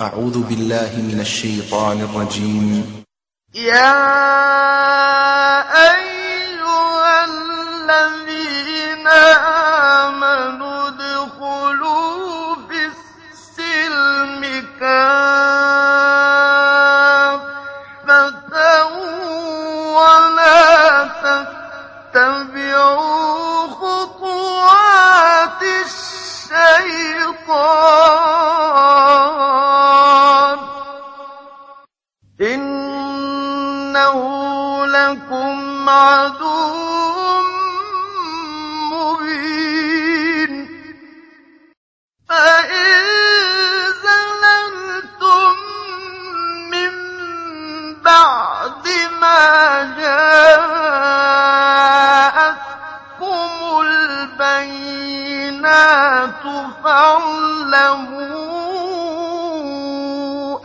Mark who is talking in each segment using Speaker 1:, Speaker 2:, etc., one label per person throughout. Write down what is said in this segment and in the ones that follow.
Speaker 1: أعوذ بالله من الشيطان الرجيم.
Speaker 2: يا أيها الذين آمنوا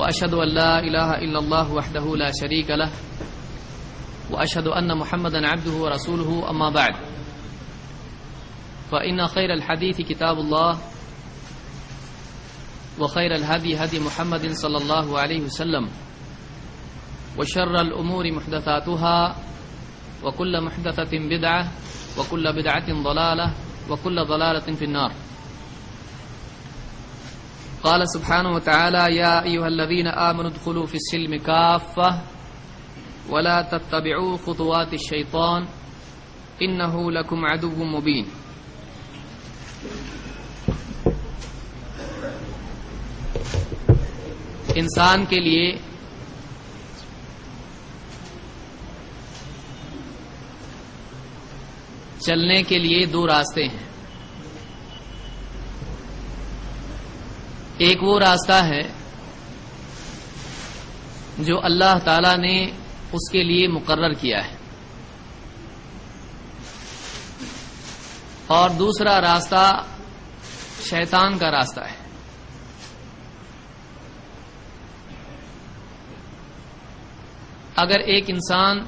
Speaker 3: وأشهد أن لا إله إلا الله وحده لا شريك له، وأشهد أن محمدا عبده ورسوله، أما بعد. فإن خير الحديث كتاب الله، وخير الهدي هدي محمد صلى الله عليه وسلم، وشر الأمور محدثاتها، وكل محدثة بدعة، وكل بدعة ضلالة، وكل ضلالة في النار. قال سبحانه وتعالى، يا أيها الذين آمنوا ادخلوا في السلم كافة ولا تتبعوا خطوات الشيطان، إنه لكم عدو مبين. انسان کے لیے چلنے کے لیے دو راستے ہیں۔ ایک وہ راستہ ہے جو اللہ تعالی نے اس کے لیے مقرر کیا ہے۔ اور دوسرا راستہ شیطان کا راستہ ہے۔ اگر ایک انسان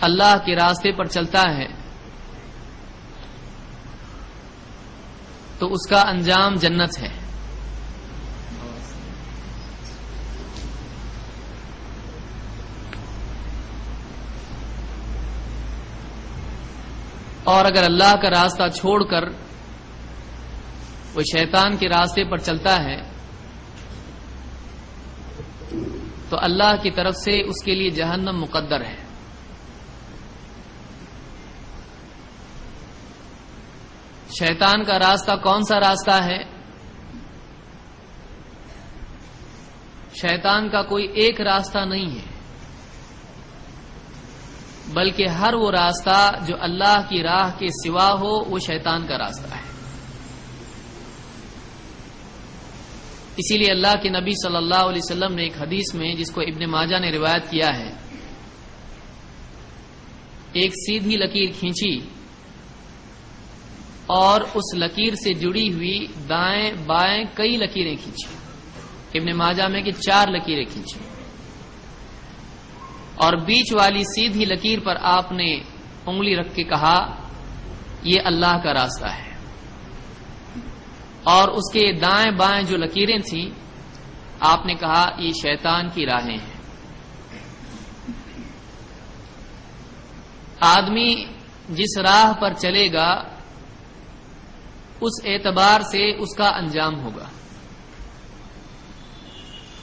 Speaker 3: اللہ کے راستے پر چلتا ہے تو اس کا انجام جنت ہے۔ اور اگر اللہ کا راستہ چھوڑ کر وہ شیطان کے راستے پر چلتا ہے، تو اللہ کی طرف سے اس کے لیے جہنم مقدر ہے۔ شیطان کا راستہ کون سا راستہ ہے؟ شیطان کا کوئی ایک راستہ نہیں ہے، بلکہ ہر وہ راستہ جو اللہ کی راہ کے سوا ہو، وہ شیطان کا راستہ ہے۔ اسی لیے اللہ کے نبی صلی اللہ علیہ وسلم نے ایک حدیث میں، جس کو ابن ماجہ نے روایت کیا ہے، ایک سیدھی لکیر کھینچی۔ اور اس لکیر سے جڑی ہوئی دائیں بائیں کئی لکیریں کھینچی ابن ماجہ میں کہ چار لکیریں کھینچی اور بیچ والی سیدھی لکیر پر آپ نے انگلی رکھ کے کہا، یہ اللہ کا راستہ ہے۔ اور اس کے دائیں بائیں جو لکیریں تھیں، آپ نے کہا، یہ شیطان کی راہیں ہیں۔ آدمی جس راہ پر چلے گا اس اعتبار سے اس کا انجام ہوگا۔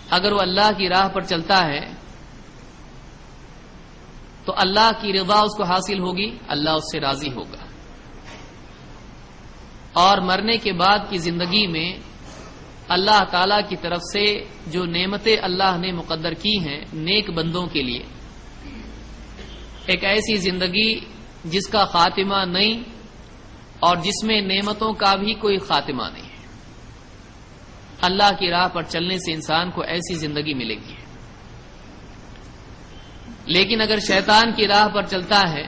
Speaker 3: اگر وہ اللہ کی راہ پر چلتا ہے، تو اللہ کی رضا اس کو حاصل ہوگی، اللہ اس سے راضی ہوگا۔ اور مرنے کے بعد کی زندگی میں اللہ تعالی کی طرف سے جو نعمتیں اللہ نے مقدر کی ہیں نیک بندوں کے لیے، ایک ایسی زندگی جس کا خاتمہ نہیں اور جس میں نعمتوں کا بھی کوئی خاتمہ نہیں ہے۔ اللہ کی راہ پر چلنے سے انسان کو ایسی زندگی ملے گی۔ لیکن اگر شیطان کی راہ پر چلتا ہے،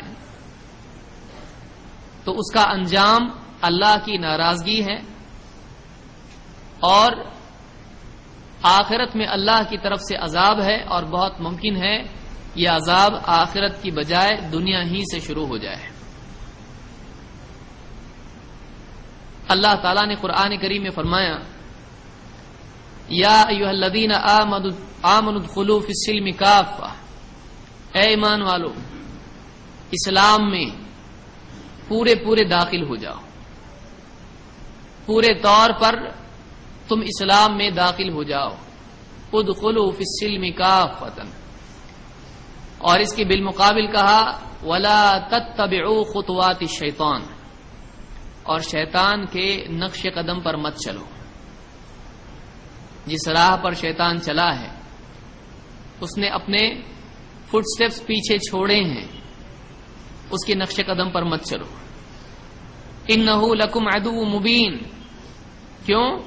Speaker 3: تو اس کا انجام اللہ کی ناراضگی ہے اور آخرت میں اللہ کی طرف سے عذاب ہے اور بہت ممکن ہے یہ عذاب آخرت کی بجائے دنیا ہی سے شروع ہو جائے۔ اللہ تعالیٰ نے قرآن کریم میں فرمایا، یا الذین ادخلوا فی السلم کافہ۔ اے ایمان والو، اسلام میں پورے پورے داخل ہو جاؤ۔ پورے طور پر تم اسلام میں داخل ہو جاؤ۔ ادخلوا فی السلم کافتن اور اس کے بالمقابل کہا، ولا تتبعوا خطوات الشیطان۔ اور شیطان کے نقش قدم پر مت چلو۔ جس راہ پر شیطان چلا ہے، اس نے اپنے فٹ سٹیپس پیچھے چھوڑے ہیں، اس کے نقش قدم پر مت چلو۔ ان لکم ادو مبین۔ کیوں؟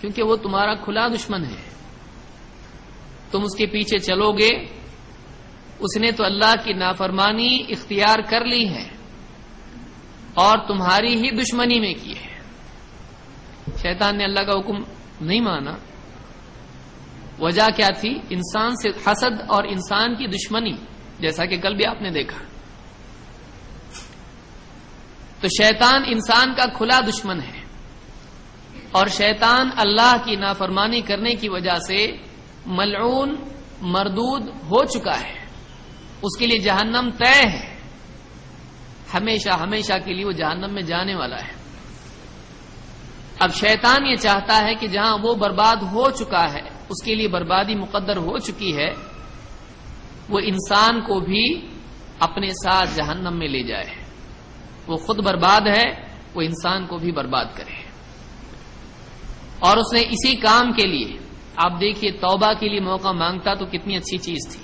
Speaker 3: کیونکہ وہ تمہارا کھلا دشمن ہے۔ تم اس کے پیچھے چلو گے، اس نے تو اللہ کی نافرمانی اختیار کر لی ہے۔ اور تمہاری ہی دشمنی میں کی ہے۔ شیطان نے اللہ کا حکم نہیں مانا۔ وجہ کیا تھی؟ انسان سے حسد اور انسان کی دشمنی، جیسا کہ کل بھی آپ نے دیکھا۔ تو شیطان انسان کا کھلا دشمن ہے۔ اور شیطان اللہ کی نافرمانی کرنے کی وجہ سے ملعون، مردود ہو چکا ہے۔ اس کے لیے جہنم طے ہے۔ ہمیشہ ہمیشہ کے لیے وہ جہنم میں جانے والا ہے۔ اب شیطان یہ چاہتا ہے کہ جہاں وہ برباد ہو چکا ہے، اس کے لیے بربادی مقدر ہو چکی ہے، وہ انسان کو بھی اپنے ساتھ جہنم میں لے جائے۔ وہ خود برباد ہے، وہ انسان کو بھی برباد کرے۔ اور اس نے اسی کام کے لیے، آپ دیکھیے توبہ کے لیے موقع مانگتا تو کتنی اچھی چیز تھی۔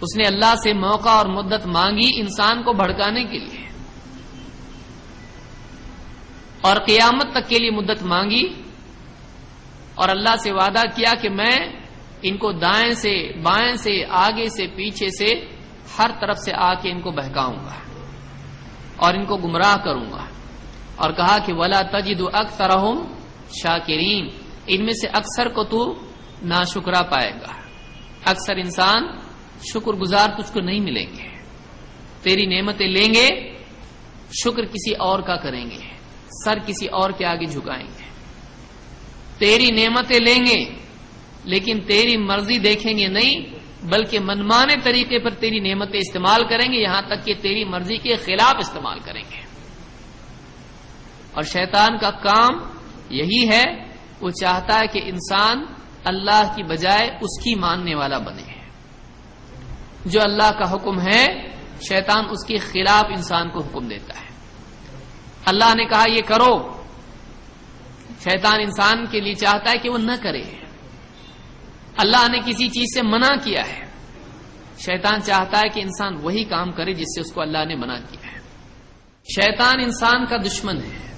Speaker 3: اس نے اللہ سے موقع اور مدت مانگی انسان کو بھڑکانے کے لیے اور قیامت تک کے لیے مدت مانگی اور اللہ سے وعدہ کیا کہ میں ان کو دائیں سے، بائیں سے، آگے سے، پیچھے سے ہر طرف سے آ کے ان کو بہکاؤں گا اور ان کو گمراہ کروں گا اور کہا کہ ولا تجد اکثر شاکرین ان میں سے اکثر کو تو نا شکرا پائے گا۔ اکثر انسان شکر گزار تجھ کو نہیں ملیں گے۔ تیری نعمتیں لیں گے، شکر کسی اور کا کریں گے۔ سر کسی اور کے آگے جھکائیں گے۔ تیری نعمتیں لیں گے، لیکن تیری مرضی دیکھیں گے نہیں، بلکہ منمانے طریقے پر تیری نعمتیں استعمال کریں گے، یہاں تک کہ تیری مرضی کے خلاف استعمال کریں گے۔ اور شیطان کا کام یہی ہے، وہ چاہتا ہے کہ انسان اللہ کی بجائے اس کی ماننے والا بنے۔ جو اللہ کا حکم ہے، شیطان اس کے خلاف انسان کو حکم دیتا ہے۔ اللہ نے کہا، یہ کرو۔ شیطان انسان کے لیے چاہتا ہے کہ وہ نہ کرے۔ اللہ نے کسی چیز سے منع کیا ہے۔ شیطان چاہتا ہے کہ انسان وہی کام کرے جس سے اس کو اللہ نے منع کیا ہے۔ شیطان انسان کا دشمن ہے۔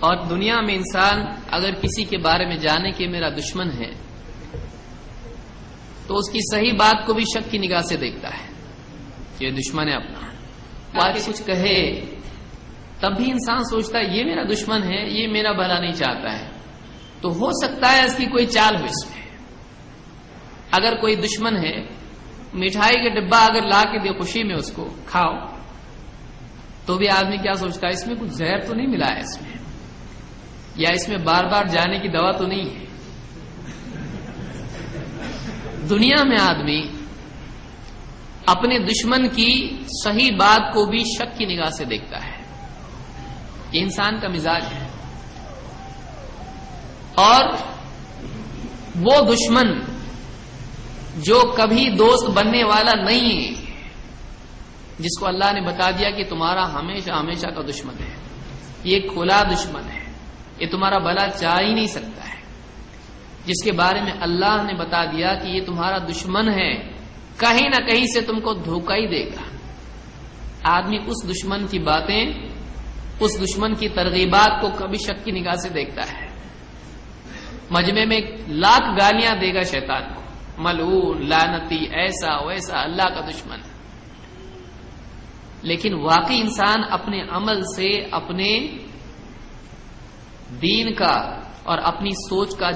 Speaker 3: اور دنیا میں انسان اگر کسی کے بارے میں جانے کے میرا دشمن ہے تو اس کی صحیح بات کو بھی شک کی نگاہ سے دیکھتا ہے یہ دشمن ہے اپنا۔ بات کچھ کہے، تب بھی انسان سوچتا ہے، یہ میرا دشمن ہے، یہ میرا بھلا نہیں چاہتا ہے۔ تو ہو سکتا ہے اس کی کوئی چال ہو اس میں۔ اگر کوئی دشمن ہے، مٹھائی کا ڈبا اگر لا کے دے خوشی میں اس کو، کھاؤ، تو بھی آدمی کیا سوچتا ہے، اس میں کچھ زہر تو نہیں ملا ہے اس میں؟ یا اس میں بار بار جانے کی دوا تو نہیں ہے؟ دنیا میں آدمی اپنے دشمن کی صحیح بات کو بھی شک کی نگاہ سے دیکھتا ہے۔ یہ انسان کا مزاج ہے۔ اور وہ دشمن جو کبھی دوست بننے والا نہیں ہے، جس کو اللہ نے بتا دیا کہ تمہارا ہمیشہ ہمیشہ کا دشمن ہے۔ یہ کھلا دشمن ہے۔ یہ تمہارا بھلا چاہ ہی نہیں سکتا۔ جس کے بارے میں اللہ نے بتا دیا کہ یہ تمہارا دشمن ہے، کہیں نہ کہیں سے تم کو دھوکہ ہی دے گا۔ آدمی اس دشمن کی باتیں، اس دشمن کی ترغیبات کو کبھی شک کی نگاہ سے دیکھتا ہے۔ مجمے میں لاکھ گالیاں دے گا شیطان کو۔ ملعون لانتی ایسا ویسا اللہ کا دشمن۔ لیکن واقعی انسان اپنے عمل سے، اپنے دین کا اور اپنی سوچ کا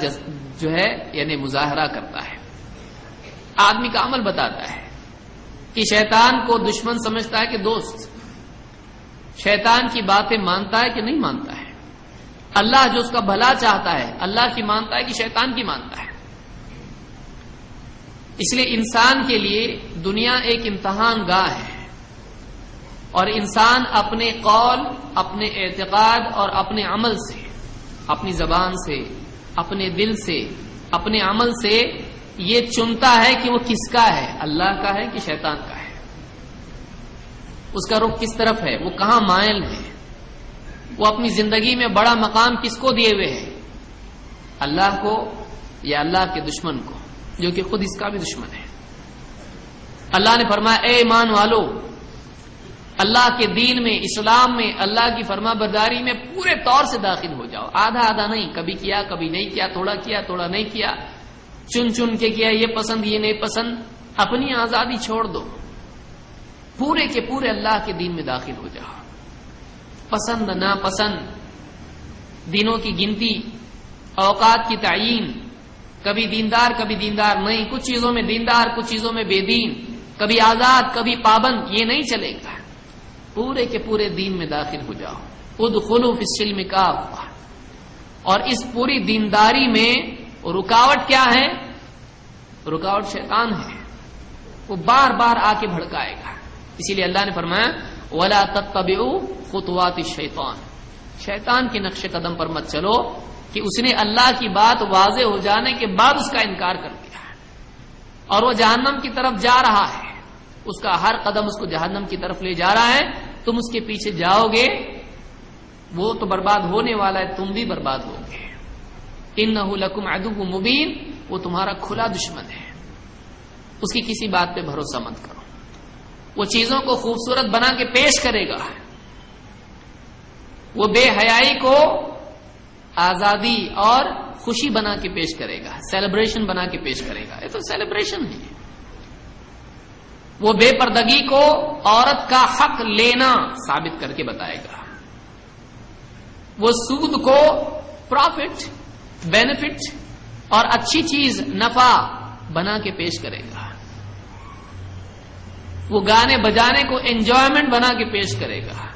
Speaker 3: جو ہے یعنی مظاہرہ کرتا ہے۔ آدمی کا عمل بتاتا ہے کہ شیطان کو دشمن سمجھتا ہے کہ دوست۔ شیطان کی باتیں مانتا ہے کہ نہیں مانتا ہے۔ اللہ جو اس کا بھلا چاہتا ہے، اللہ کی مانتا ہے کہ شیطان کی مانتا ہے۔ اس لیے انسان کے لیے دنیا ایک امتحان گاہ ہے۔ اور انسان اپنے قول، اپنے اعتقاد اور اپنے عمل سے اپنی زبان سے، اپنے دل سے، اپنے عمل سے یہ چنتا ہے کہ وہ کس کا ہے؟ اللہ کا ہے کہ شیطان کا ہے؟ اس کا رخ کس طرف ہے؟ وہ کہاں مائل ہے؟ وہ اپنی زندگی میں بڑا مقام کس کو دیے ہوئے ہے اللہ کو یا اللہ کے دشمن کو، جو کہ خود اس کا بھی دشمن ہے۔ اللہ نے فرمایا، اے ایمان والو اللہ کے دین میں، اسلام میں، اللہ کی فرما برداری میں پورے طور سے داخل ہو جاؤ۔ آدھا آدھا نہیں، کبھی کیا، کبھی نہیں کیا، تھوڑا کیا، تھوڑا نہیں کیا۔ چن چن کے کیا، یہ پسند، یہ نہیں پسند۔ اپنی آزادی چھوڑ دو۔ پورے کے پورے اللہ کے دین میں داخل ہو جاؤ۔ پسند نہ پسند دنوں کی گنتی، اوقات کی تعین کبھی دیندار کبھی دیندار نہیں۔ کچھ چیزوں میں دیندار، کچھ چیزوں میں بے دین۔ کبھی آزاد، کبھی پابند، یہ نہیں چلے گا۔ پورے کے پورے دین میں داخل ہو جاؤ۔ خود خلوف سلم کا اور اس پوری دینداری میں رکاوٹ کیا ہے؟ رکاوٹ شیطان ہے۔ وہ بار بار آ کے بھڑکائے گا۔ اسی لیے اللہ نے فرمایا، ولا تب خطوات شیطان شیطان کے نقش قدم پر مت چلو کہ اس نے اللہ کی بات واضح ہو جانے کے بعد اس کا انکار کر دیا اور وہ جہنم کی طرف جا رہا ہے۔ اس کا ہر قدم اس کو جہنم کی طرف لے جا رہا ہے، تم اس کے پیچھے جاؤ گے، وہ تو برباد ہونے والا ہے، تم بھی برباد ہو گے۔ ان لکم ادب مبین، وہ تمہارا کھلا دشمن ہے۔ اس کی کسی بات پہ بھروسہ مت کرو۔ وہ چیزوں کو خوبصورت بنا کے پیش کرے گا۔ وہ بے حیائی کو آزادی اور خوشی بنا کے پیش کرے گا۔ سیلیبریشن بنا کے پیش کرے گا۔ یہ تو سیلیبریشن ہے۔ وہ بے پردگی کو عورت کا حق لینا ثابت کر کے بتائے گا۔ وہ سود کو پروفٹ بینیفٹ اور اچھی چیز نفع بنا کے پیش کرے گا۔ وہ گانے بجانے کو انجوائمنٹ بنا کے پیش کرے گا۔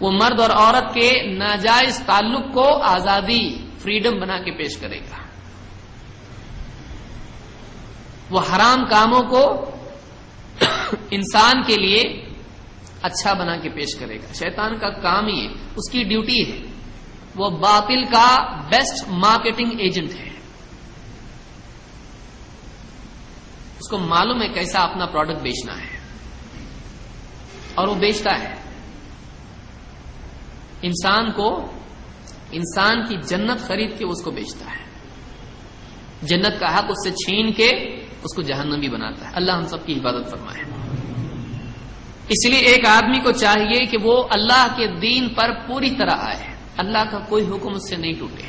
Speaker 3: وہ مرد اور عورت کے ناجائز تعلق کو آزادی فریڈم بنا کے پیش کرے گا۔ وہ حرام کاموں کو انسان کے لیے اچھا بنا کے پیش کرے گا۔ شیطان کا کام ہی اس کی ڈیوٹی ہے۔ وہ باطل کا بیسٹ مارکیٹنگ ایجنٹ ہے۔ اس کو معلوم ہے کیسا اپنا پروڈکٹ بیچنا ہے۔ اور وہ بیچتا ہے۔ انسان کو، انسان کی جنت خرید کے اس کو بیچتا ہے۔ جنت کا حق اس سے چھین کے اس کو جہنمی بناتا ہے۔ اللہ ہم سب کی عبادت فرمائے۔ اس لیے ایک آدمی کو چاہیے کہ وہ اللہ کے دین پر پوری طرح آئے۔ اللہ کا کوئی حکم اس سے نہیں ٹوٹے۔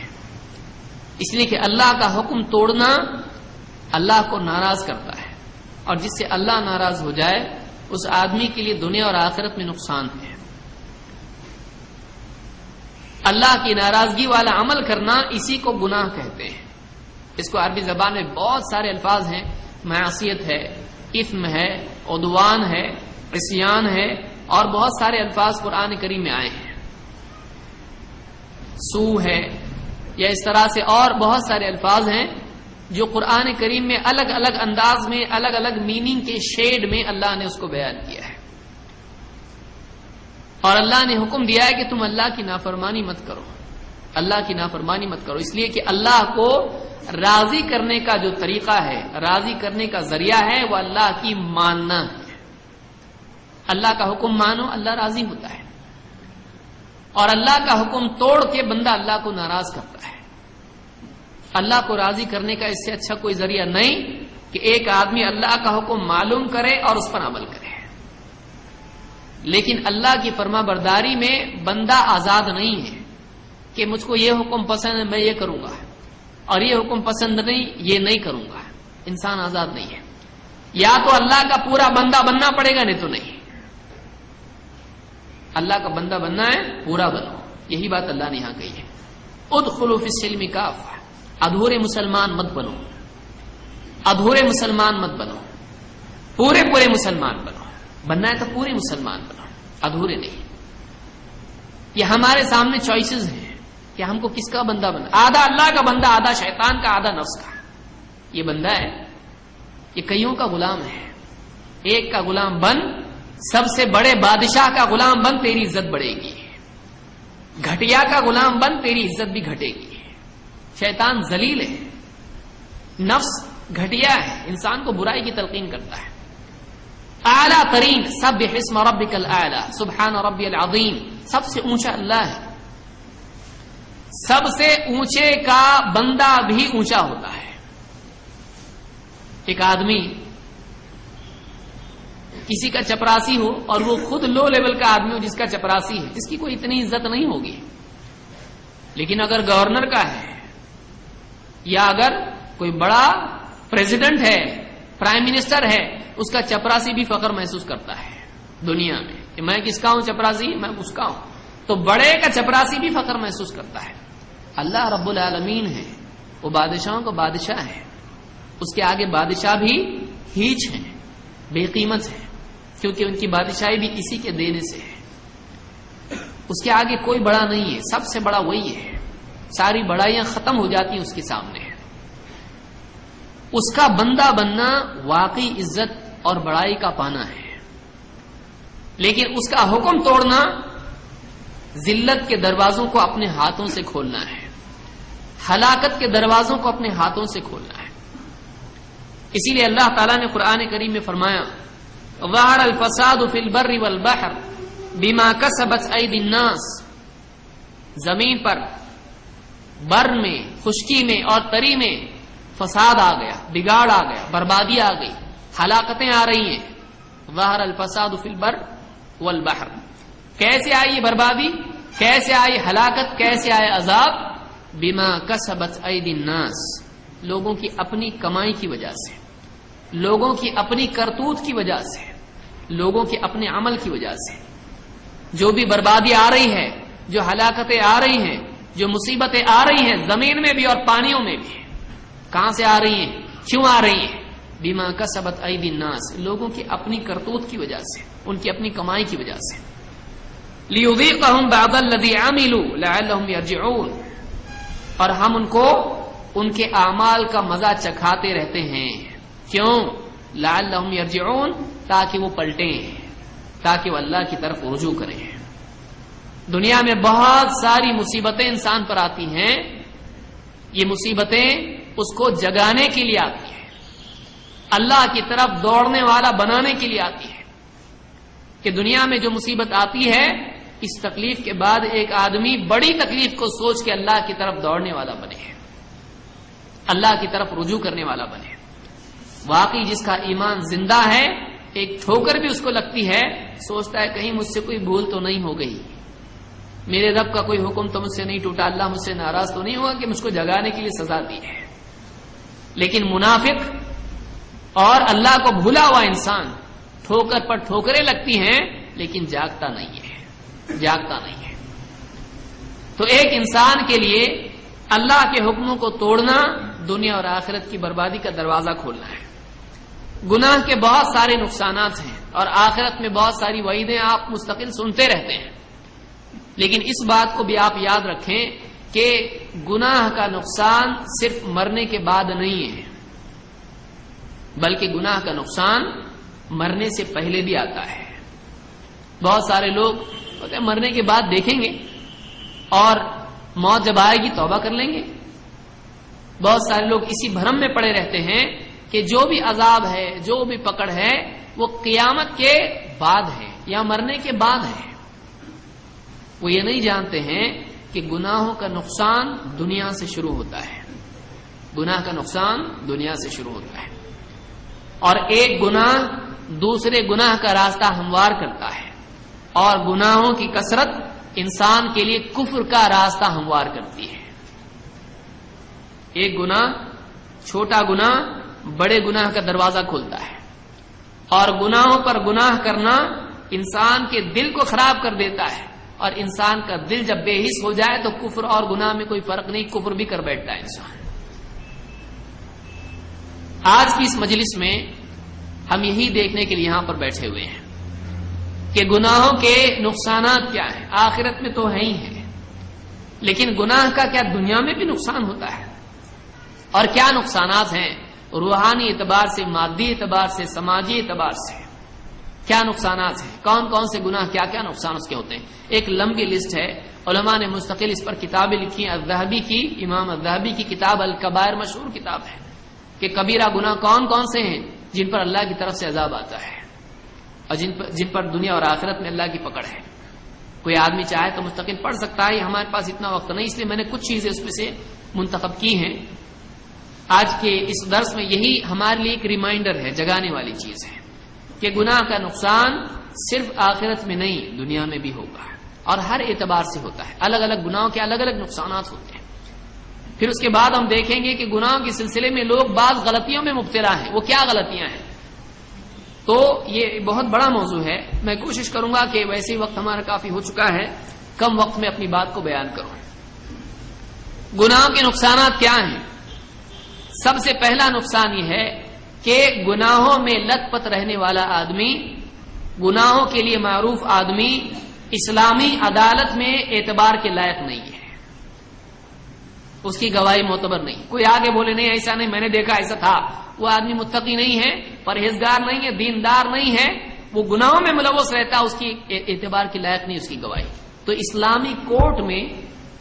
Speaker 3: اس لیے کہ اللہ کا حکم توڑنا اللہ کو ناراض کرتا ہے۔ اور جس سے اللہ ناراض ہو جائے، اس آدمی کے لیے دنیا اور آخرت میں نقصان ہے۔ اللہ کی ناراضگی والا عمل کرنا اسی کو گناہ کہتے ہیں۔ اس کو عربی زبان میں بہت سارے الفاظ ہیں۔ معاشیت ہے افم ہے ادوان ہے عصیان ہے اور بہت سارے الفاظ قرآن کریم میں آئے ہیں۔ سو ہے یا اس طرح سے اور بہت سارے الفاظ ہیں جو قرآن کریم میں الگ الگ انداز میں، الگ الگ میننگ کے شیڈ میں اللہ نے اس کو بیان کیا ہے۔ اور اللہ نے حکم دیا ہے کہ تم اللہ کی نافرمانی مت کرو۔ اللہ کی نافرمانی مت کرو۔ اس لیے کہ اللہ کو راضی کرنے کا جو طریقہ ہے، راضی کرنے کا ذریعہ ہے، وہ اللہ کی ماننا۔ ہے اللہ کا حکم مانو، اللہ راضی ہوتا ہے۔ اور اللہ کا حکم توڑ کے بندہ اللہ کو ناراض کرتا ہے۔ اللہ کو راضی کرنے کا اس سے اچھا کوئی ذریعہ نہیں کہ ایک آدمی اللہ کا حکم معلوم کرے اور اس پر عمل کرے۔ لیکن اللہ کی فرما برداری میں بندہ آزاد نہیں ہے کہ مجھ کو یہ حکم پسند ہے، میں یہ کروں گا۔ اور یہ حکم پسند نہیں، یہ نہیں کروں گا۔ انسان آزاد نہیں ہے۔ یا تو اللہ کا پورا بندہ بننا پڑے گا، نہیں تو نہیں۔ اللہ کا بندہ بننا ہے، پورا بنو یہی بات اللہ نے یہاں کہی ہے۔ اد خلوف سلم کاف ادھورے مسلمان مت بنو۔ ادھورے مسلمان مت بنو۔ پورے پورے مسلمان بنو۔ بننا ہے تو پورے مسلمان بنو۔ ادھورے نہیں۔ یہ ہمارے سامنے چوائسیز ہیں کہ ہم کو کس کا بندہ بنا آدھا اللہ کا بندہ، آدھا شیطان کا، آدھا نفس کا۔ یہ بندہ ہے یہ کئیوں کا غلام ہے۔ ایک کا غلام بن سب سے بڑے بادشاہ کا غلام بن تیری عزت بڑھے گی۔ گھٹیا کا غلام بن تیری عزت بھی گھٹے گی۔ شیطان ذلیل ہے۔ نفس گھٹیا ہے۔ انسان کو برائی کی تلقین کرتا ہے۔ اعلی ترین سب حسم ربک الاعلی۔ سبحان ربی العظیم۔ سب سے اونچا اللہ ہے۔ سب سے اونچے کا بندہ بھی اونچا ہوتا ہے۔ ایک آدمی کسی کا چپراسی ہو اور وہ خود لو لیول کا آدمی ہو جس کا چپراسی ہے جس کی کوئی اتنی عزت نہیں ہوگی۔ لیکن اگر گورنر کا ہے، یا اگر کوئی بڑا پریزیڈنٹ ہے پرائم منسٹر ہے، اس کا چپراسی بھی فخر محسوس کرتا ہے دنیا میں کہ میں کس کا ہوں چپراسی؟ میں اس کا ہوں۔ تو بڑے کا چپراسی بھی فخر محسوس کرتا ہے۔ اللہ رب العالمین ہے، وہ بادشاہوں کا بادشاہ ہے۔ اس کے آگے بادشاہ بھی ہیچ ہیں۔ بے قیمت ہے، کیونکہ ان کی بادشاہی بھی اسی کے دینے سے ہے۔ اس کے آگے کوئی بڑا نہیں ہے، سب سے بڑا وہی ہے۔ ساری بڑائیاں ختم ہو جاتی ہیں اس کے سامنے۔ اس کا بندہ بننا واقعی عزت اور بڑائی کا پانا ہے۔ لیکن اس کا حکم توڑنا ذلت کے دروازوں کو اپنے ہاتھوں سے کھولنا ہے۔ ہلاکت کے دروازوں کو اپنے ہاتھوں سے کھولنا ہے۔ اسی لیے اللہ تعالیٰ نے قرآن کریم میں فرمایا ظہر الفساد فی البر والبحر بما کسبت ایدی الناس زمین پر بر میں، خشکی میں اور تری میں فساد آ گیا، بگاڑ آ گیا، بربادی آ گئی، ہلاکتیں آ رہی ہیں۔ ظہر الفساد فی البر والبحر کیسے آئی یہ بربادی؟ کیسے آئی ہلاکت؟ کیسے آئے عذاب؟ بما کسبت ایدی الناس لوگوں کی اپنی کمائی کی وجہ سے۔ لوگوں کی اپنی کرتوت کی وجہ سے، لوگوں کے اپنے عمل کی وجہ سے۔ جو بھی بربادی آ رہی ہے، جو ہلاکتیں آ رہی ہیں، جو مصیبتیں آ رہی ہیں زمین میں بھی اور پانیوں میں بھی۔ کہاں سے آ رہی ہیں؟ کیوں آ رہی ہیں؟ بیما کا سبت عید الناس۔ لوگوں کی اپنی کرتوت کی وجہ سے، ان کی اپنی کمائی کی وجہ سے۔ لیذیقہم بعض الذی عملوا لعلہم یرجعون اور ہم ان کو، ان کے اعمال کا مزہ چکھاتے رہتے ہیں۔ کیوں؟ لعلہم یرجعون، تاکہ وہ پلٹیں، تاکہ وہ اللہ کی طرف رجوع کریں۔ دنیا میں بہت ساری مصیبتیں انسان پر آتی ہیں۔ یہ مصیبتیں اس کو جگانے کے لیے آتی ہیں۔ اللہ کی طرف دوڑنے والا بنانے کے لیے آتی ہے کہ دنیا میں جو مصیبت آتی ہے، اس تکلیف کے بعد ایک آدمی بڑی تکلیف کو سوچ کے اللہ کی طرف دوڑنے والا بنے۔ اللہ کی طرف رجوع کرنے والا بنے۔ واقعی جس کا ایمان زندہ ہے، ایک ٹھوکر بھی اس کو لگتی ہے، سوچتا ہے کہیں مجھ سے کوئی بھول تو نہیں ہو گئی۔ میرے رب کا کوئی حکم تو مجھ سے نہیں ٹوٹا، اللہ مجھ سے ناراض تو نہیں ہوا کہ مجھ کو جگانے کے لیے سزا دی ہے۔ لیکن منافق اور اللہ کو بھولا ہوا انسان ٹھوکر پر ٹھوکریں لگتی ہیں، لیکن جاگتا نہیں ہے۔ جاگتا نہیں ہے۔ تو ایک انسان کے لیے اللہ کے حکموں کو توڑنا، دنیا اور آخرت کی بربادی کا دروازہ کھولنا ہے۔ گناہ کے بہت سارے نقصانات ہیں اور آخرت میں بہت ساری وعیدیں آپ مستقل سنتے رہتے ہیں۔ لیکن اس بات کو بھی آپ یاد رکھیں کہ گناہ کا نقصان صرف مرنے کے بعد نہیں ہے، بلکہ گناہ کا نقصان مرنے سے پہلے بھی آتا ہے۔ بہت سارے لوگ ہیں مرنے کے بعد دیکھیں گے اور موت جب آئے گی توبہ کر لیں گے۔ بہت سارے لوگ اسی بھرم میں پڑے رہتے ہیں کہ جو بھی عذاب ہے، جو بھی پکڑ ہے، وہ قیامت کے بعد ہے، یا مرنے کے بعد ہے۔ وہ یہ نہیں جانتے ہیں کہ گناہوں کا نقصان دنیا سے شروع ہوتا ہے۔ گناہ کا نقصان دنیا سے شروع ہوتا ہے۔ اور ایک گناہ دوسرے گناہ کا راستہ ہموار کرتا ہے۔ اور گناہوں کی کثرت انسان کے لیے کفر کا راستہ ہموار کرتی ہے۔ ایک گنا چھوٹا گنا بڑے گناہ کا دروازہ کھولتا ہے اور گناہوں پر گناہ کرنا انسان کے دل کو خراب کر دیتا ہے اور انسان کا دل جب بے حص ہو جائے تو کفر اور گناہ میں کوئی فرق نہیں، کفر بھی کر بیٹھتا ہے انسان۔ آج کی اس مجلس میں ہم یہی دیکھنے کے لیے یہاں پر بیٹھے ہوئے ہیں کہ گناہوں کے نقصانات کیا ہیں۔ آخرت میں تو ہے ہی ہے لیکن گناہ کا کیا دنیا میں بھی نقصان ہوتا ہے؟ اور کیا نقصانات ہیں؟ روحانی اعتبار سے، مادی اعتبار سے، سماجی اعتبار سے کیا نقصانات ہیں؟ کون کون سے گناہ، کیا کیا نقصان اس کے ہوتے ہیں؟ ایک لمبی لسٹ ہے، علماء نے مستقل اس پر کتابیں لکھی الذہبی کی، امام الذہبی کی کتاب القبائر مشہور کتاب ہے کہ کبیرہ گناہ کون کون سے ہیں جن پر اللہ کی طرف سے عذاب آتا ہے اور جن پر جن پر دنیا اور آخرت میں اللہ کی پکڑ ہے۔ کوئی آدمی چاہے تو مستقل پڑھ سکتا ہے ہمارے پاس اتنا وقت نہیں، اس لیے میں نے کچھ چیزیں اس میں سے منتخب کی ہیں۔ آج کے اس درس میں یہی ہمارے لیے ایک ریمائنڈر ہے، جگانے والی چیز ہے کہ گناہ کا نقصان صرف آخرت میں نہیں، دنیا میں بھی ہوگا۔ اور ہر اعتبار سے ہوتا ہے۔ الگ الگ گناہوں کے الگ الگ نقصانات ہوتے ہیں۔ پھر اس کے بعد ہم دیکھیں گے کہ گناہوں کے سلسلے میں لوگ بعض غلطیوں میں مبتلا ہیں۔ وہ کیا غلطیاں ہیں؟ تو یہ بہت بڑا موضوع ہے۔ میں کوشش کروں گا کہ ویسے وقت ہمارا کافی ہو چکا ہے۔ کم وقت میں اپنی بات کو بیان کروں۔ گناہوں کے نقصانات کیا ہیں؟ سب سے پہلا نقصان یہ ہے کہ گناہوں میں لت پت رہنے والا آدمی، گناہوں کے لیے معروف آدمی اسلامی عدالت میں اعتبار کے لائق نہیں ہے۔ اس کی گواہی معتبر نہیں۔ کوئی آگے بولے، نہیں، ایسا نہیں، میں نے دیکھا ایسا تھا۔ وہ آدمی متقی نہیں ہے، پرہیزگار نہیں ہے، دیندار نہیں ہے، وہ گناہوں میں ملوث رہتا، اس کی اعتبار کی لائق نہیں، اس کی گواہی۔ تو اسلامی کورٹ میں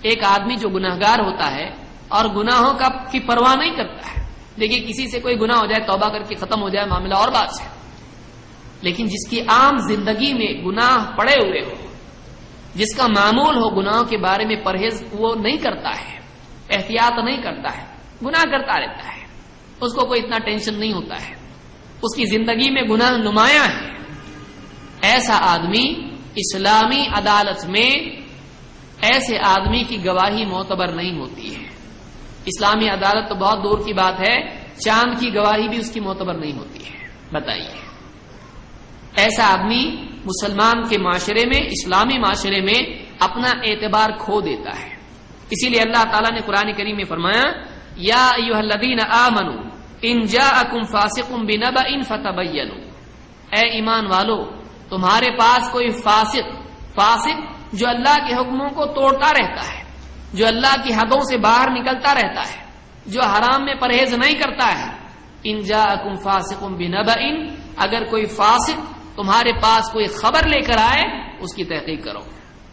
Speaker 3: ایک آدمی جو گناہ گار ہوتا ہے اور گناہوں کا کی پرواہ نہیں کرتا ہے۔ دیکھیے، کسی سے کوئی گناہ ہو جائے، توبہ کر کے ختم ہو جائے، معاملہ اور بات ہے۔ لیکن جس کی عام زندگی میں گناہ پڑے ہوئے ہو، جس کا معمول ہو گناہوں کے بارے میں پرہیز، وہ نہیں کرتا ہے، احتیاط نہیں کرتا ہے، گناہ کرتا رہتا ہے۔ اس کو کوئی اتنا ٹینشن نہیں ہوتا ہے۔ اس کی زندگی میں گناہ نمایاں ہے۔ ایسا آدمی اسلامی عدالت میں ایسے آدمی کی گواہی معتبر نہیں ہوتی ہے۔ اسلامی عدالت تو بہت دور کی بات ہے، چاند کی گواہی بھی اس کی معتبر نہیں ہوتی ہے۔ بتائیے۔ ایسا آدمی مسلمان کے معاشرے میں، اسلامی معاشرے میں اپنا اعتبار کھو دیتا ہے۔ اسی لیے اللہ تعالیٰ نے قرآن کریم میں فرمایا، یا الذین آمنو ان جاءکم فاسقم بنبأ فتبینوا۔ اے ایمان والو، تمہارے پاس کوئی فاسق فاسق جو اللہ کے حکموں کو توڑتا رہتا ہے۔ جو اللہ کی حدوں سے باہر نکلتا رہتا ہے، جو حرام میں پرہیز نہیں کرتا ہے۔ ان جاءکم فاسقم بنبأ اگر کوئی فاسق تمہارے پاس کوئی خبر لے کر آئے، اس کی تحقیق کرو۔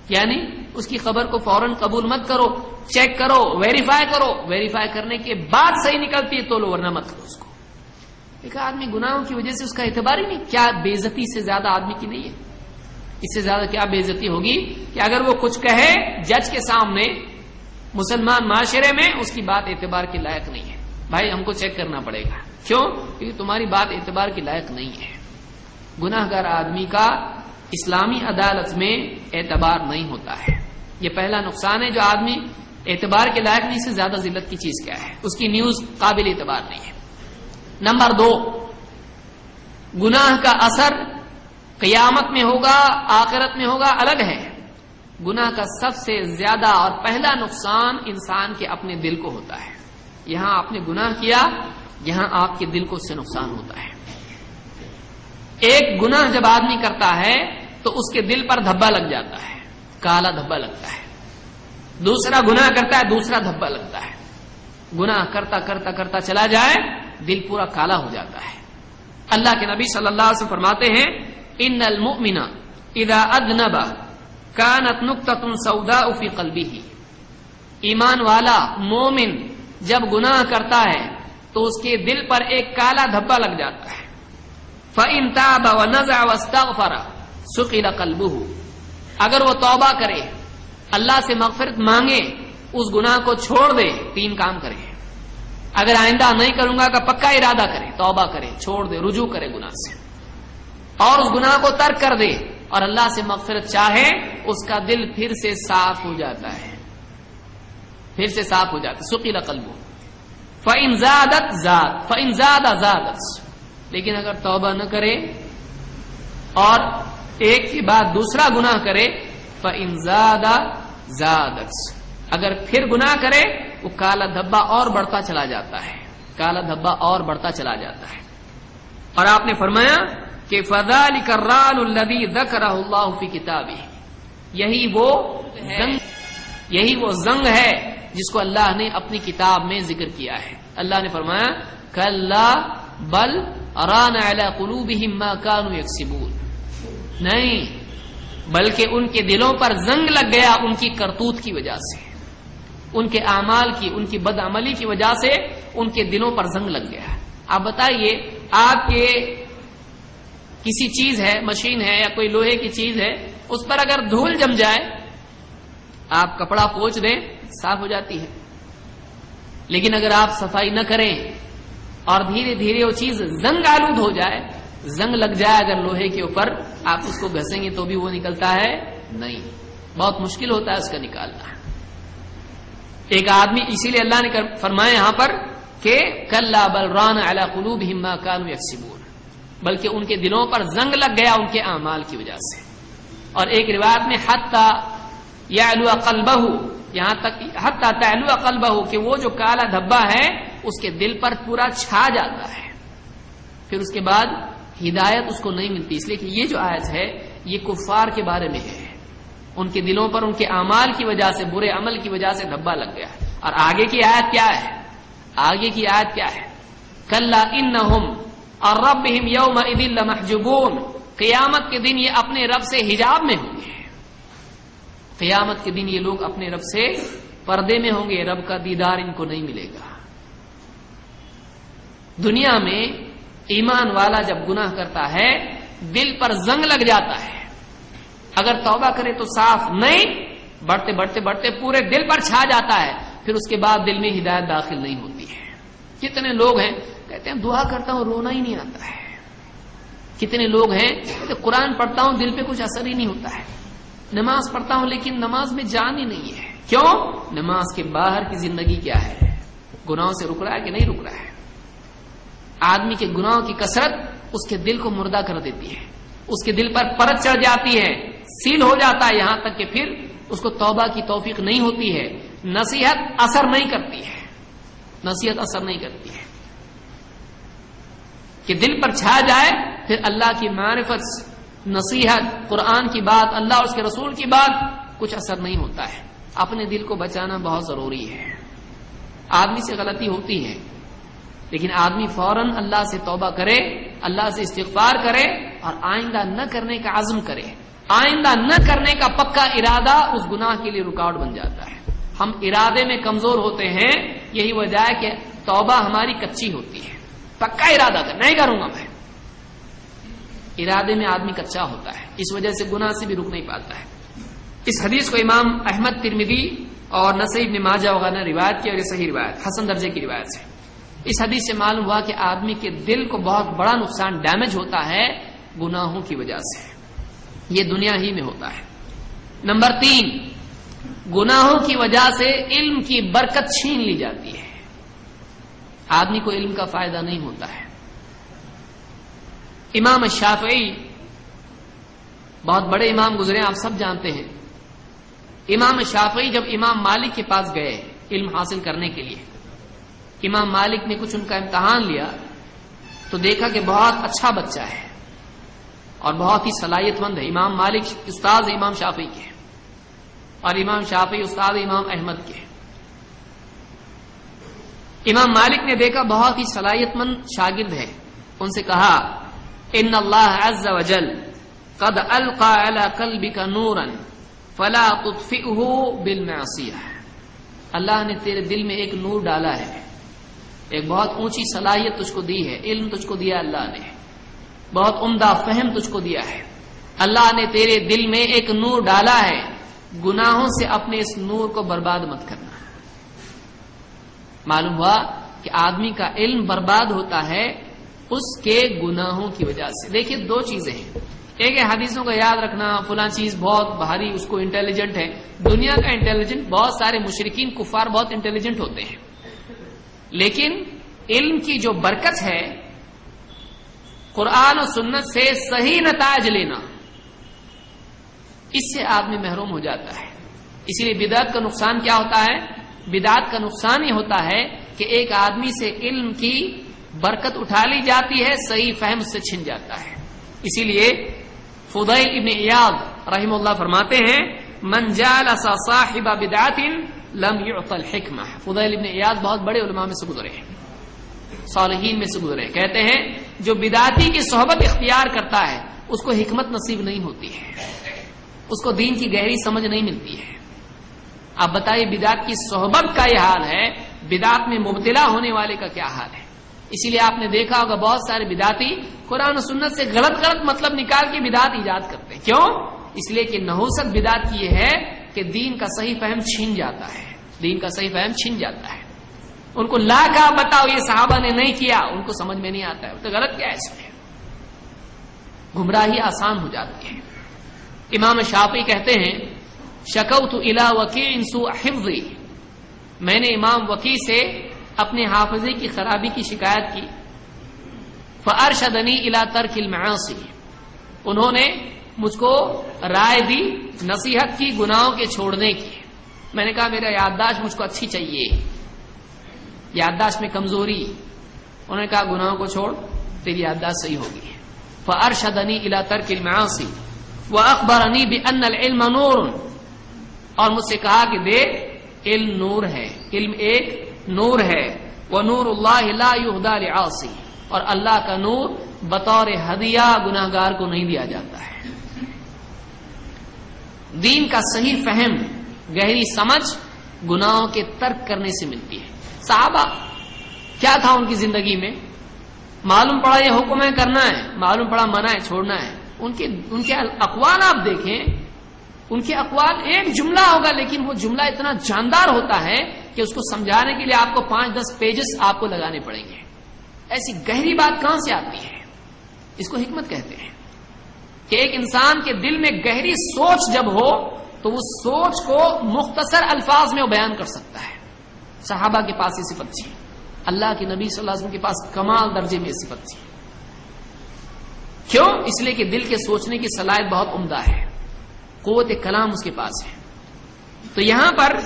Speaker 3: یعنی اس کی خبر کو فوراً قبول مت کرو، چیک کرو، ویریفائی کرو۔ ویریفائی کرنے کے بعد صحیح نکلتی ہے تو لو، ورنہ مت کرو اس کو۔ ایک آدمی گناہوں کی وجہ سے اس کا اعتبار ہی نہیں، کیا بےزتی سے زیادہ آدمی کی نہیں ہے۔ اس سے زیادہ کیا بےزتی ہوگی کہ اگر وہ کچھ کہے جج کے سامنے مسلمان معاشرے میں اس کی بات اعتبار کے لائق نہیں ہے۔ بھائی، ہم کو چیک کرنا پڑے گا۔ کیوں؟ کیونکہ تمہاری بات اعتبار کے لائق نہیں ہے۔ گناہ گار آدمی کا اسلامی عدالت میں اعتبار نہیں ہوتا ہے۔ یہ پہلا نقصان ہے جو آدمی اعتبار کے لائق نہیں سے زیادہ ذلت کی چیز کیا ہے؟ اس کی نیوز قابل اعتبار نہیں ہے۔ نمبر دو، گناہ کا اثر قیامت میں ہوگا، آخرت میں ہوگا، الگ ہے۔ گناہ کا سب سے زیادہ اور پہلا نقصان انسان کے اپنے دل کو ہوتا ہے۔ یہاں آپ نے گناہ کیا، یہاں آپ کے دل کو اس سے نقصان ہوتا ہے۔ ایک گناہ جب آدمی کرتا ہے، تو اس کے دل پر دھبا لگ جاتا ہے، کالا دھبا لگتا ہے۔ دوسرا گناہ کرتا ہے، دوسرا دھبا لگتا ہے۔ گناہ کرتا کرتا کرتا چلا جائے، دل پورا کالا ہو جاتا ہے۔ اللہ کے نبی صلی اللہ علیہ وسلم فرماتے ہیں، ان المؤمن اذا ادنب كانت نقطه سوداء في قلبه ایمان والا مومن جب گناہ کرتا ہے، تو اس کے دل پر ایک کالا دھبا لگ جاتا ہے۔ فَإِن تَابَ وَنَزَعَ وَاسْتَغْفَرَ سُقِلَ قَلْبُهُ۔ اگر وہ توبہ کرے، اللہ سے مغفرت مانگے، اس گناہ کو چھوڑ دے تین کام کرے۔ اگر آئندہ نہیں کروں گا کا پکا ارادہ کرے، توبہ کرے، چھوڑ دے، رجوع کرے گناہ سے۔ اور اس گناہ کو ترک کر دے اور اللہ سے مغفرت چاہے، اس کا دل پھر سے صاف ہو جاتا ہے۔ پھر سے صاف ہو جاتا ہے۔ سکیلا قلب فَإِن زَادَتْ زاد۔ فَإِن زَادَ زَادَتْ۔ لیکن اگر توبہ نہ کرے اور ایک کے بعد دوسرا گناہ کرے، فَإِن زَادَ زَادَتْ۔ اگر پھر گناہ کرے، وہ کالا دھبا اور بڑھتا چلا جاتا ہے۔ کالا دھبا اور بڑھتا چلا جاتا ہے۔ اور آپ نے فرمایا کہ فَذَلِكَ الرَّانُ الَّذِي ذَكَرَهُ اللَّهُ فِي كِتَابِهِ۔ یہی وہ زنگ یہی وہ زنگ ہے جس کو اللہ نے اپنی کتاب میں ذکر کیا ہے۔ اللہ نے فرمایا، کلا بل اران قلوبهم ما كانوا يكسبون۔ نہیں، بلکہ ان کے دلوں پر زنگ لگ گیا ان کی کرتوت کی وجہ سے۔ ان کے اعمال کی، ان کی بد عملی کی وجہ سے ان کے دلوں پر زنگ لگ گیا۔ آپ بتائیے، آپ کے کسی چیز ہے، مشین ہے یا کوئی لوہے کی چیز ہے، اس پر اگر دھول جم جائے، آپ کپڑا پوچھ دیں، صاف ہو جاتی ہے۔ لیکن اگر آپ صفائی نہ کریں اور دھیرے دھیرے وہ چیز زنگ آلود ہو جائے، زنگ لگ جائے اگر لوہے کے اوپر آپ اس کو گھسیں گے تو بھی وہ نکلتا ہے، نہیں۔ بہت مشکل ہوتا ہے اس کا نکالنا۔ ایک آدمی اسی لیے اللہ نے فرمایا یہاں پر کہ کل بلران اعلی قلوب ہما کانو یکسبون۔ بلکہ ان کے دلوں پر زنگ لگ گیا ان کے اعمال کی وجہ سے۔ اور ایک روایت میں حتی یعلو قلبہ یہاں تک حتی تعلو قلبہ کہ وہ جو کالا دھبا ہے، اس کے دل پر پورا چھا جاتا ہے۔ پھر اس کے بعد ہدایت اس کو نہیں ملتی، اس لیے کہ یہ جو آیت ہے، یہ کفار کے بارے میں ہے۔ ان کے دلوں پر ان کے اعمال کی وجہ سے، برے عمل کی وجہ سے دھبا لگ گیا اور آگے کی آیت کیا ہے؟ آگے کی آیت کیا ہے؟ کل ان اور رب یوم محجوبون قیامت کے دن یہ اپنے رب سے حجاب میں ہوں گے۔ قیامت کے دن یہ لوگ اپنے رب سے پردے میں ہوں گے، رب کا دیدار ان کو نہیں ملے گا۔ دنیا میں ایمان والا جب گناہ کرتا ہے، دل پر زنگ لگ جاتا ہے۔ اگر توبہ کرے تو صاف نہیں، بڑھتے بڑھتے بڑھتے پورے دل پر چھا جاتا ہے، پھر اس کے بعد دل میں ہدایت داخل نہیں ہوتی ہے۔ کتنے لوگ ہیں کہتے ہیں دعا کرتا ہوں، رونا ہی نہیں آتا ہے۔ کتنے لوگ ہیں کہ قرآن پڑھتا ہوں، دل پہ کچھ اثر ہی نہیں ہوتا ہے۔ نماز پڑھتا ہوں، لیکن نماز میں جان ہی نہیں ہے۔ کیوں؟ نماز کے باہر کی زندگی کیا ہے؟ گناہوں سے رک رہا ہے کہ نہیں رک رہا ہے؟ آدمی کے گناہوں کی کثرت اس کے دل کو مردہ کر دیتی ہے۔ اس کے دل پر پرت چڑھ جاتی ہے۔ سیل ہو جاتا ہے یہاں تک کہ پھر اس کو توبہ کی توفیق نہیں ہوتی ہے۔ نصیحت اثر نہیں کرتی ہے۔ نصیحت اثر نہیں کرتی ہے۔ کہ دل پر چھا جائے، پھر اللہ کی معرفت، نصیحت، قرآن کی بات، اللہ اور اس کے رسول کی بات کچھ اثر نہیں ہوتا ہے۔ اپنے دل کو بچانا بہت ضروری ہے۔ آدمی سے غلطی ہوتی ہے، لیکن آدمی فوراً اللہ سے توبہ کرے، اللہ سے استغفار کرے اور آئندہ نہ کرنے کا عزم کرے۔ آئندہ نہ کرنے کا پکا ارادہ اس گناہ کے لیے رکاوٹ بن جاتا ہے۔ ہم ارادے میں کمزور ہوتے ہیں، یہی وجہ ہے کہ توبہ ہماری کچی ہوتی ہے۔ پکا ارادہ کر نہیں کروں گا میں۔ ارادے میں آدمی کچا ہوتا ہے، اس وجہ سے گناہ سے بھی رک نہیں پاتا ہے۔ اس حدیث کو امام احمد ترمیدی اور نصیب نے ماجا وغیرہ نے روایت کی اور یہ صحیح روایت، حسن درجے کی روایت سے اس حدیث سے معلوم ہوا کہ آدمی کے دل کو بہت بڑا نقصان ڈیمیج ہوتا ہے گناہوں کی وجہ سے۔ یہ دنیا ہی میں ہوتا ہے۔ نمبر تین، گناہوں کی وجہ سے علم کی برکت چھین لی جاتی ہے۔ آدمی کو علم کا فائدہ نہیں ہوتا ہے۔ امام شافعی بہت بڑے امام گزرے آپ سب جانتے ہیں۔ امام شافعی جب امام مالک کے پاس گئے علم حاصل کرنے کے لیے، امام مالک نے کچھ ان کا امتحان لیا تو دیکھا کہ بہت اچھا بچہ ہے اور بہت ہی صلاحیت مند ہے۔ امام مالک استاد امام شافی کے اور امام شافی استاد امام احمد کے امام مالک نے دیکھا بہت ہی صلاحیت مند شاگرد ہے ان سے کہا، ان اللہ عز وجل قد القا على قلبك نورا فلا تطفئه بالمعصيه اللہ نے تیرے دل میں ایک نور ڈالا ہے۔ ایک بہت اونچی صلاحیت تجھ کو دی ہے، علم تجھ کو دیا اللہ نے۔ بہت عمدہ فہم تجھ کو دیا ہے۔ اللہ نے تیرے دل میں ایک نور ڈالا ہے۔ گناہوں سے اپنے اس نور کو برباد مت کرنا۔ معلوم ہوا کہ آدمی کا علم برباد ہوتا ہے اس کے گناہوں کی وجہ سے۔ دیکھیے دو چیزیں ہیں۔ ایک ہے حدیثوں کو یاد رکھنا، فلاں چیز بہت بھاری، اس کو انٹیلیجنٹ ہے۔ دنیا کا انٹیلیجنٹ بہت سارے مشرقین کفار بہت انٹیلیجنٹ ہوتے ہیں۔ لیکن علم کی جو برکت ہے، قرآن و سنت سے صحیح نتائج لینا، اس سے آدمی محروم ہو جاتا ہے۔ اسی لیے بدعت کا نقصان کیا ہوتا ہے؟ بدعت کا نقصان یہ ہوتا ہے کہ ایک آدمی سے علم کی برکت اٹھا لی جاتی ہے، صحیح فہم سے چھن جاتا ہے۔ اسی لیے فضیل ابن ایاد رحم اللہ فرماتے ہیں، من جالس صاحب بدعت لم يعط الحکمہ۔ فضیل ابن ایاد بہت بڑے علماء میں سے گزرے ہیں۔ صالحین میں سے گزرے کہتے ہیں، جو بداتی کی صحبت اختیار کرتا ہے، اس کو حکمت نصیب نہیں ہوتی ہے۔ اس کو دین کی گہری سمجھ نہیں ملتی ہے۔ آپ بتائیے بدعت کی صحبت کا یہ حال ہے؟ بدعت میں مبتلا ہونے والے کا کیا حال ہے؟ اسی لیے آپ نے دیکھا ہوگا بہت سارے بداتی قرآن و سنت سے غلط غلط مطلب نکال کے بدعت ایجاد کرتے ہیں۔ کیوں؟ اس لیے کہ نحوست بدعت یہ ہے کہ دین کا صحیح فہم چھین جاتا ہے۔ دین کا صحیح فہم چھین جاتا ہے۔ ان کو لا کا بتاؤ، یہ صحابہ نے نہیں کیا، ان کو سمجھ میں نہیں آتا ہے۔ تو غلط کیا ہے اس میں؟ گمراہی آسان ہو جاتی ہے۔ امام شافی کہتے ہیں شکوت الا وکیل سو حفظی۔ میں نے امام وکی سے اپنے حافظے کی خرابی کی شکایت کی۔ فرشدنی الا ترک المعاصی۔ انہوں نے مجھ کو رائے دی، نصیحت کی، گناہوں کے چھوڑنے کی۔ میں نے کہا، میرا یادداشت مجھ کو اچھی چاہیے۔ یادداشت میں کمزوری۔ انہوں نے کہا، گناہوں کو چھوڑ، تیری یادداشت صحیح ہوگی۔ فرشدنی الا ترک المعاصی۔ وہ اخبار انی بھی ان العلم نور۔ اور مجھ سے کہا کہ دیکھ، علم نور ہے۔ علم ایک نور ہے۔ وہ نور اللہ لا یہدا اور اللہ کا نور بطور ہدیہ گناہ گار کو نہیں دیا جاتا ہے۔ دین کا صحیح فہم، گہری سمجھ گناہوں کے ترک کرنے سے ملتی ہے۔ صحابہ، کیا تھا ان کی زندگی میں؟ معلوم پڑا یہ حکم ہے، کرنا ہے۔ معلوم پڑا منع ہے، چھوڑنا ہے۔ ان کے ان کے اقوال آپ دیکھیں ان کے اقوال ایک جملہ ہوگا، لیکن وہ جملہ اتنا جاندار ہوتا ہے کہ اس کو سمجھانے کے لیے آپ کو پانچ دس پیجز آپ کو لگانے پڑیں گے۔ ایسی گہری بات کہاں سے آتی ہے؟ اس کو حکمت کہتے ہیں۔ کہ ایک انسان کے دل میں گہری سوچ جب ہو، تو وہ سوچ کو مختصر الفاظ میں وہ بیان کر سکتا ہے۔ صحابہ کے پاس یہ صفت تھی۔ اللہ کے نبی صلی اللہ علیہ وسلم کے پاس کمال درجے میں یہ صفت تھی۔ کیوں؟ اس لیے کہ دل کے سوچنے کی صلاحیت بہت عمدہ ہے۔ قوت کلام اس کے پاس ہے۔ تو یہاں پر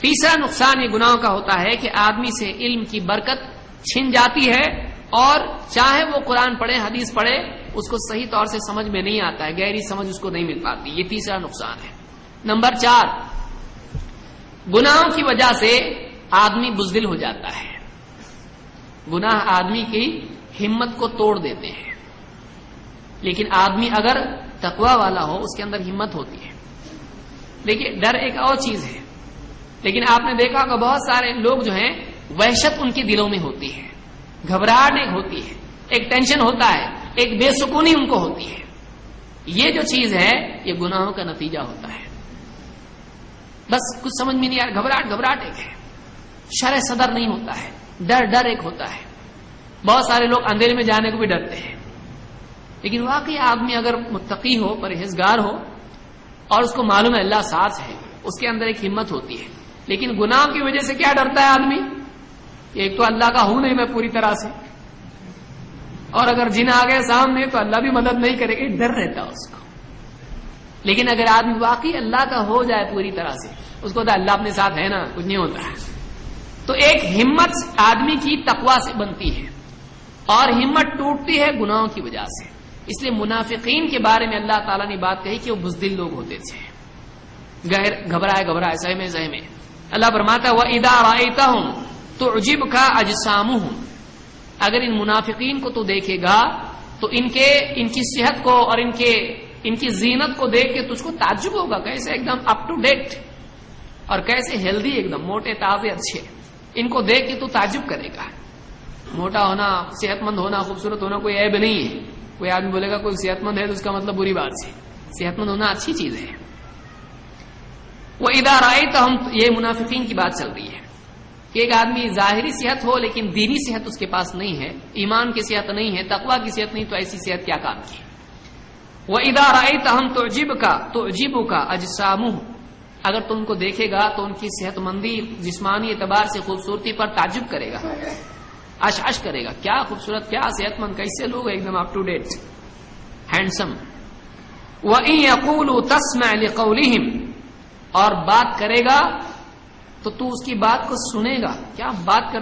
Speaker 3: تیسرا نقصان یہ گناہوں کا ہوتا ہے کہ آدمی سے علم کی برکت چھن جاتی ہے اور چاہے وہ قرآن پڑھے، حدیث پڑھے، اس کو صحیح طور سے سمجھ میں نہیں آتا ہے، گہری سمجھ اس کو نہیں مل پاتی۔ یہ تیسرا نقصان ہے۔ نمبر چار، گناہوں کی وجہ سے آدمی بزدل ہو جاتا ہے۔ گناہ آدمی کی ہمت کو توڑ دیتے ہیں۔ لیکن آدمی اگر تقوا والا ہو، اس کے اندر ہمت ہوتی ہے۔ دیکھیے، ڈر ایک اور چیز ہے۔ لیکن آپ نے دیکھا کہ بہت سارے لوگ جو ہیں، وحشت ان کے دلوں میں ہوتی ہے۔ گھبراہٹ ایک ہوتی ہے۔ ایک ٹینشن ہوتا ہے۔ ایک بے سکونی ان کو ہوتی ہے۔ یہ جو چیز ہے، یہ گناہوں کا نتیجہ ہوتا ہے۔ بس کچھ سمجھ میں نہیں آ گھبراہٹ گھبراہٹ ایک ہے۔ شرح صدر نہیں ہوتا ہے۔ ڈر ڈر ایک ہوتا ہے۔ بہت سارے لوگ اندھیرے میں جانے کو بھی ڈرتے ہیں۔ لیکن واقعی آدمی اگر متقی ہو، پرہیزگار ہو اور اس کو معلوم ہے اللہ ساتھ ہے، اس کے اندر ایک ہمت ہوتی ہے۔ لیکن گناہ کی وجہ سے کیا ڈرتا ہے آدمی؟ ایک تو اللہ کا ہوں نہیں میں پوری طرح سے۔ اور اگر جن آ گئے سامنے تو اللہ بھی مدد نہیں کرے گا ڈر رہتا اس کو۔ لیکن اگر آدمی واقعی اللہ کا ہو جائے پوری طرح سے، اس کو تو اللہ اپنے ساتھ ہے نا، کچھ نہیں ہوتا ہے۔ تو ایک ہمت آدمی کی تقوا سے بنتی ہے اور ہمت ٹوٹتی ہے گناہوں کی وجہ سے۔ اس لیے منافقین کے بارے میں اللہ تعالیٰ نے بات کہی کہ وہ بزدل لوگ ہوتے تھے۔ گھبرائے گھبرائے، سہمے سہمے۔ اللہ فرماتا وہ ادا رائتا ہوں تو عجیب کا اجسام ہوں اگر ان منافقین کو تو دیکھے گا، تو ان کے ان کی صحت کو اور ان کے ان کی زینت کو دیکھ کے تجھ کو تعجب ہوگا۔ کیسے ایک دم اپ ٹو ڈیٹ اور کیسے ہیلدی ایک دم موٹے تازے، اچھے۔ ان کو دیکھ کے تو تعجب کرے گا۔ موٹا ہونا صحت مند ہونا، خوبصورت ہونا کوئی عیب نہیں ہے۔ کوئی آدمی بولے گا کوئی صحت مند ہے تو اس کا مطلب بری بات سے صحت مند ہونا اچھی چیز ہے۔ وہ ادار آئے تو ہم یہ منافقین کی بات چل رہی ہے۔ کہ ایک آدمی ظاہری صحت ہو لیکن دینی صحت اس کے پاس نہیں ہے، ایمان کی صحت نہیں ہے تقوا کی صحت نہیں، تو ایسی صحت کیا کام کی؟ وہ ادار آئے تو ہم تو عجیب کا تو عجیب کا اجسام اگر تم کو دیکھے گا تو ان کی صحت مندی، جسمانی اعتبار سے خوبصورتی پر تعجب کرے گا۔ اش اش کرے گا۔ کیا خوبصورت، کیا صحت مند، کیسے لوگ ایک دم اپ ٹو ڈیٹ ہینڈسم وہ تسم اور بات کرے گا تو تو اس کی بات کو سنے گا۔ کیا بات کر